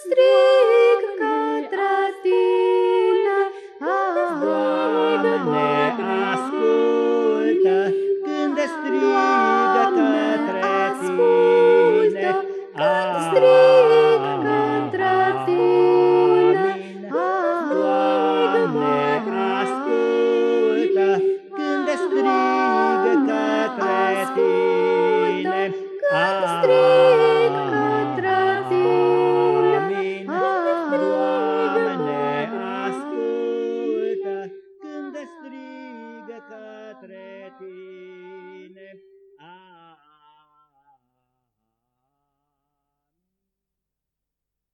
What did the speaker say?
strig către tine, Doamne, ascultă. Când strigă către tine, când strig către tine, Doamne, ascultă. Când strig către tine, când strigă